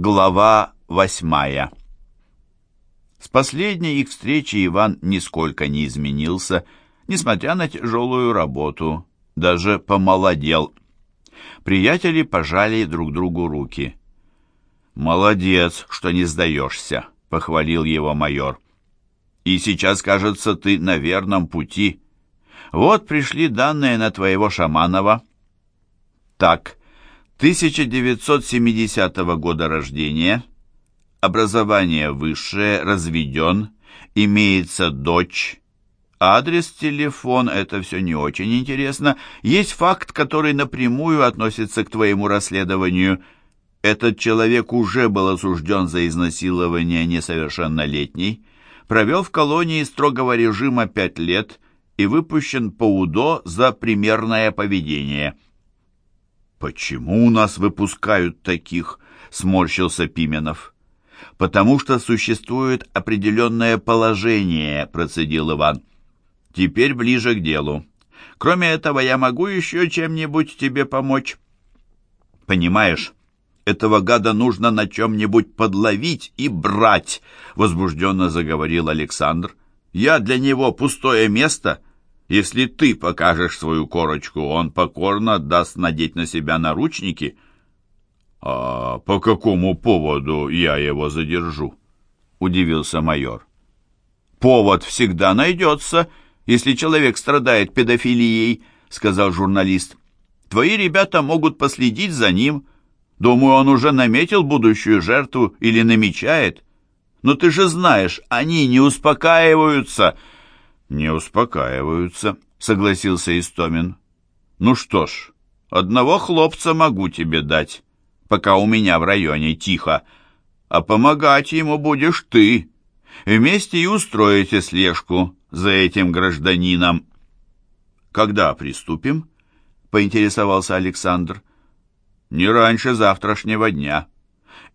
Глава восьмая С последней их встречи Иван нисколько не изменился, несмотря на тяжелую работу, даже помолодел. Приятели пожали друг другу руки. «Молодец, что не сдаешься», — похвалил его майор. «И сейчас, кажется, ты на верном пути. Вот пришли данные на твоего Шаманова». «Так, 1970 года рождения, образование высшее, разведен, имеется дочь, адрес, телефон, это все не очень интересно. Есть факт, который напрямую относится к твоему расследованию. Этот человек уже был осужден за изнасилование несовершеннолетней, провел в колонии строгого режима пять лет и выпущен по УДО за примерное поведение – «Почему у нас выпускают таких?» — сморщился Пименов. «Потому что существует определенное положение», — процедил Иван. «Теперь ближе к делу. Кроме этого, я могу еще чем-нибудь тебе помочь?» «Понимаешь, этого гада нужно на чем-нибудь подловить и брать», — возбужденно заговорил Александр. «Я для него пустое место». Если ты покажешь свою корочку, он покорно даст надеть на себя наручники. А по какому поводу я его задержу? Удивился майор. Повод всегда найдется, если человек страдает педофилией, сказал журналист. Твои ребята могут последить за ним. Думаю, он уже наметил будущую жертву или намечает. Но ты же знаешь, они не успокаиваются. «Не успокаиваются», — согласился Истомин. «Ну что ж, одного хлопца могу тебе дать, пока у меня в районе тихо, а помогать ему будешь ты. Вместе и устроите слежку за этим гражданином». «Когда приступим?» — поинтересовался Александр. «Не раньше завтрашнего дня».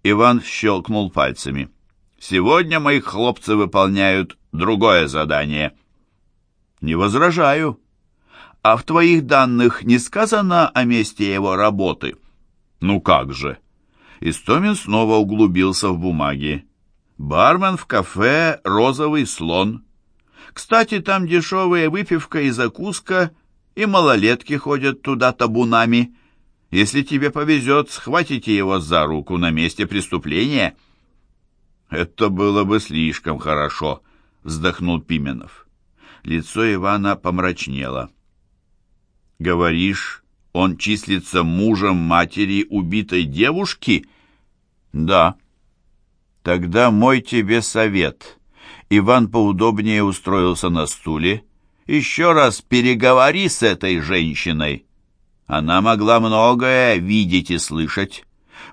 Иван щелкнул пальцами. «Сегодня мои хлопцы выполняют другое задание». «Не возражаю. А в твоих данных не сказано о месте его работы?» «Ну как же!» Истомин снова углубился в бумаги. «Бармен в кафе «Розовый слон». Кстати, там дешевая выпивка и закуска, и малолетки ходят туда табунами. Если тебе повезет, схватите его за руку на месте преступления». «Это было бы слишком хорошо», — вздохнул Пименов. Лицо Ивана помрачнело. «Говоришь, он числится мужем матери убитой девушки?» «Да». «Тогда мой тебе совет». Иван поудобнее устроился на стуле. «Еще раз переговори с этой женщиной. Она могла многое видеть и слышать.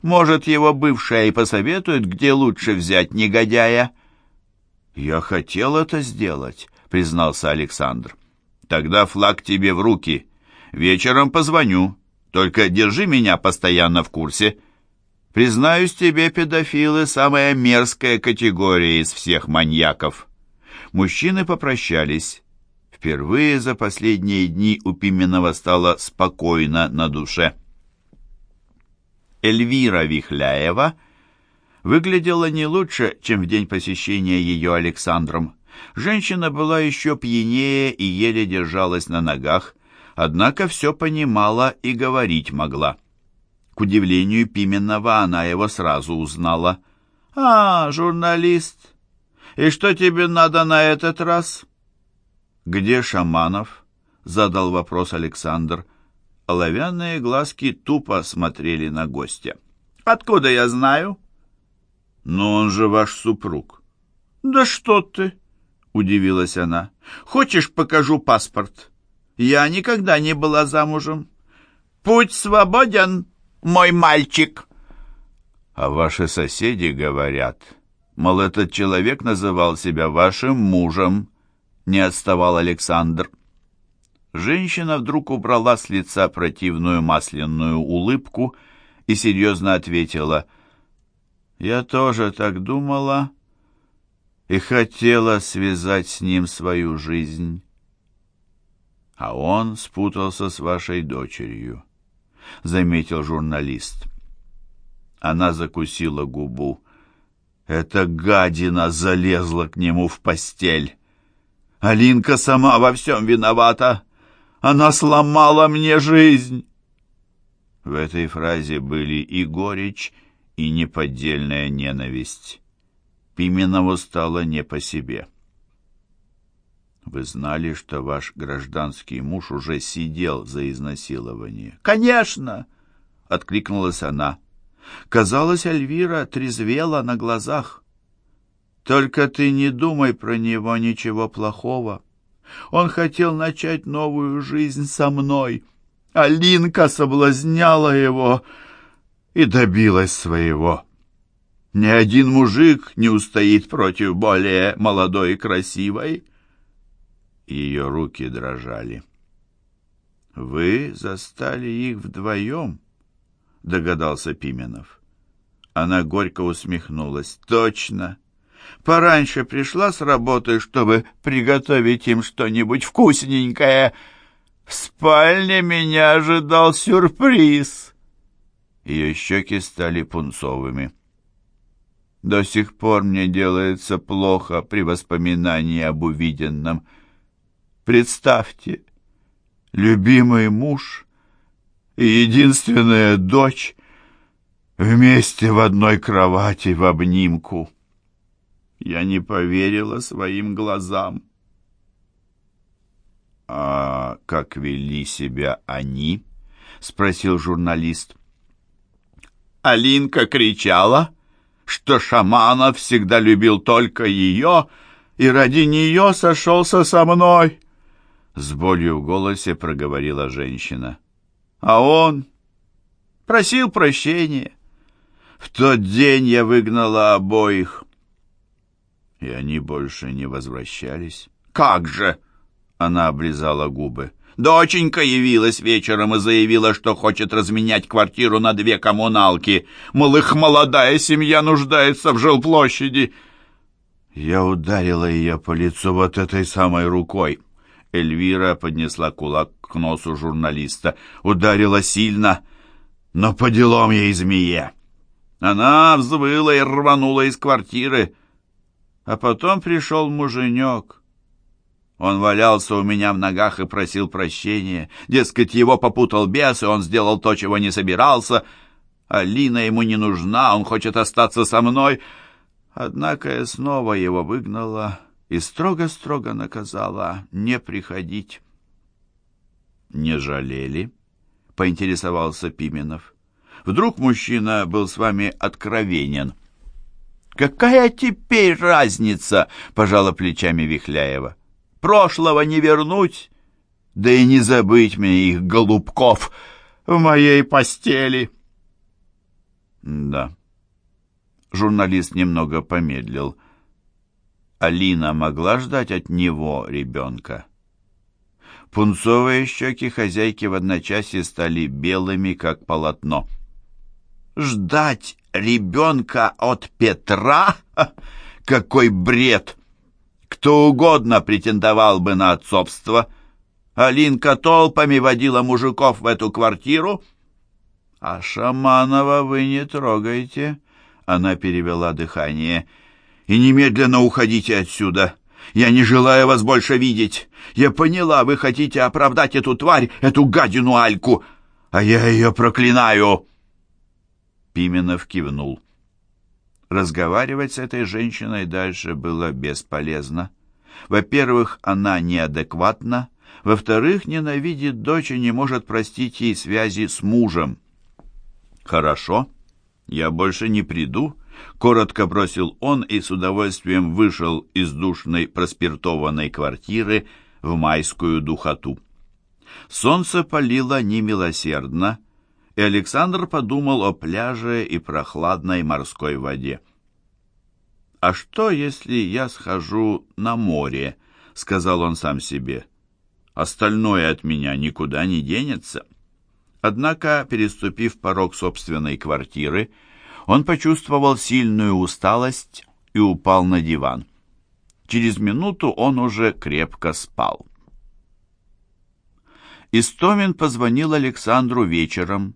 Может, его бывшая и посоветует, где лучше взять негодяя?» «Я хотел это сделать», признался Александр. «Тогда флаг тебе в руки. Вечером позвоню. Только держи меня постоянно в курсе. Признаюсь тебе, педофилы, самая мерзкая категория из всех маньяков». Мужчины попрощались. Впервые за последние дни у Пименова стало спокойно на душе. Эльвира Вихляева выглядела не лучше, чем в день посещения ее Александром. Женщина была еще пьянее и еле держалась на ногах, однако все понимала и говорить могла. К удивлению Пименова она его сразу узнала. «А, журналист! И что тебе надо на этот раз?» «Где Шаманов?» — задал вопрос Александр. Оловянные глазки тупо смотрели на гостя. «Откуда я знаю?» «Но он же ваш супруг». «Да что ты!» — удивилась она. «Хочешь, покажу паспорт? Я никогда не была замужем. Путь свободен, мой мальчик!» «А ваши соседи говорят, мол, этот человек называл себя вашим мужем», — не отставал Александр. Женщина вдруг убрала с лица противную масляную улыбку и серьезно ответила. «Я тоже так думала, и хотела связать с ним свою жизнь. А он спутался с вашей дочерью, заметил журналист. Она закусила губу. Эта гадина залезла к нему в постель. Алинка сама во всем виновата. Она сломала мне жизнь. В этой фразе были и горечь, и неподдельная ненависть. Пименову стало не по себе. Вы знали, что ваш гражданский муж уже сидел за изнасилование? Конечно, откликнулась она. Казалось, Альвира трезвела на глазах. Только ты не думай про него ничего плохого. Он хотел начать новую жизнь со мной. Алинка соблазняла его и добилась своего. Ни один мужик не устоит против более молодой и красивой. Ее руки дрожали. «Вы застали их вдвоем?» — догадался Пименов. Она горько усмехнулась. «Точно! Пораньше пришла с работы, чтобы приготовить им что-нибудь вкусненькое. В спальне меня ожидал сюрприз!» Ее щеки стали пунцовыми. «До сих пор мне делается плохо при воспоминании об увиденном. Представьте, любимый муж и единственная дочь вместе в одной кровати в обнимку. Я не поверила своим глазам. «А как вели себя они?» — спросил журналист. Алинка кричала, что Шаманов всегда любил только ее и ради нее сошелся со мной. С болью в голосе проговорила женщина. А он просил прощения. В тот день я выгнала обоих. И они больше не возвращались. «Как же!» — она облизала губы. «Доченька явилась вечером и заявила, что хочет разменять квартиру на две коммуналки. Мол, их молодая семья нуждается в жилплощади». Я ударила ее по лицу вот этой самой рукой. Эльвира поднесла кулак к носу журналиста. Ударила сильно, но по делам ей змее. Она взвыла и рванула из квартиры. А потом пришел муженек. Он валялся у меня в ногах и просил прощения. Дескать, его попутал бес, и он сделал то, чего не собирался. Алина ему не нужна, он хочет остаться со мной. Однако я снова его выгнала и строго-строго наказала не приходить. «Не жалели?» — поинтересовался Пименов. «Вдруг мужчина был с вами откровенен?» «Какая теперь разница?» — пожала плечами Вихляева. «Прошлого не вернуть, да и не забыть мне их, голубков, в моей постели». «Да». Журналист немного помедлил. Алина могла ждать от него ребенка? Пунцовые щеки хозяйки в одночасье стали белыми, как полотно. «Ждать ребенка от Петра? Какой бред! Кто угодно претендовал бы на отцовство. Алинка толпами водила мужиков в эту квартиру. А Шаманова вы не трогайте». Она перевела дыхание и немедленно уходите отсюда. Я не желаю вас больше видеть. Я поняла, вы хотите оправдать эту тварь, эту гадину Альку, а я ее проклинаю!» Пименов кивнул. Разговаривать с этой женщиной дальше было бесполезно. Во-первых, она неадекватна, во-вторых, ненавидит дочь и не может простить ей связи с мужем. «Хорошо, я больше не приду», Коротко бросил он и с удовольствием вышел из душной проспиртованной квартиры в майскую духоту. Солнце палило немилосердно, и Александр подумал о пляже и прохладной морской воде. «А что, если я схожу на море?» — сказал он сам себе. «Остальное от меня никуда не денется». Однако, переступив порог собственной квартиры, он почувствовал сильную усталость и упал на диван. Через минуту он уже крепко спал. Истомин позвонил Александру вечером.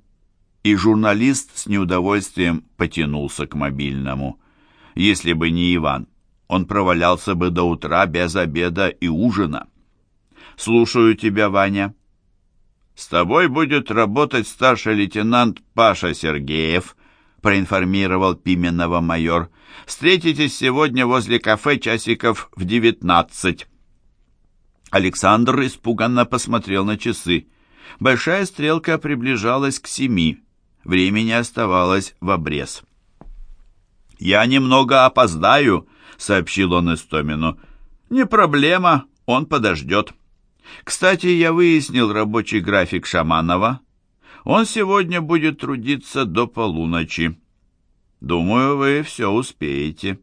И журналист с неудовольствием потянулся к мобильному. Если бы не Иван, он провалялся бы до утра без обеда и ужина. «Слушаю тебя, Ваня». «С тобой будет работать старший лейтенант Паша Сергеев», проинформировал Пименова майор. «Встретитесь сегодня возле кафе часиков в девятнадцать». Александр испуганно посмотрел на часы. Большая стрелка приближалась к семи. Времени оставалось в обрез. «Я немного опоздаю», — сообщил он Истомину. «Не проблема, он подождет». «Кстати, я выяснил рабочий график Шаманова. Он сегодня будет трудиться до полуночи. Думаю, вы все успеете».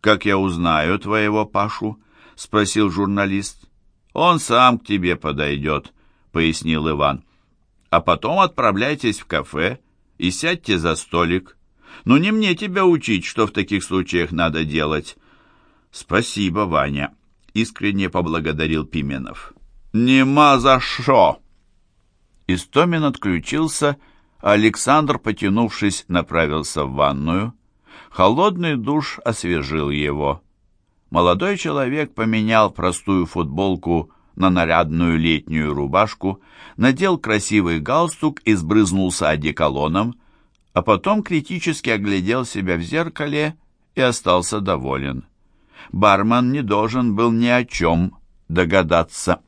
«Как я узнаю твоего Пашу?» — спросил журналист. «Он сам к тебе подойдет», — пояснил Иван. «А потом отправляйтесь в кафе и сядьте за столик. Но не мне тебя учить, что в таких случаях надо делать». «Спасибо, Ваня», — искренне поблагодарил Пименов. «Нема за шо!» Истомин отключился, а Александр, потянувшись, направился в ванную. Холодный душ освежил его. Молодой человек поменял простую футболку на нарядную летнюю рубашку, надел красивый галстук и сбрызнулся одеколоном, а потом критически оглядел себя в зеркале и остался доволен. Бармен не должен был ни о чем догадаться.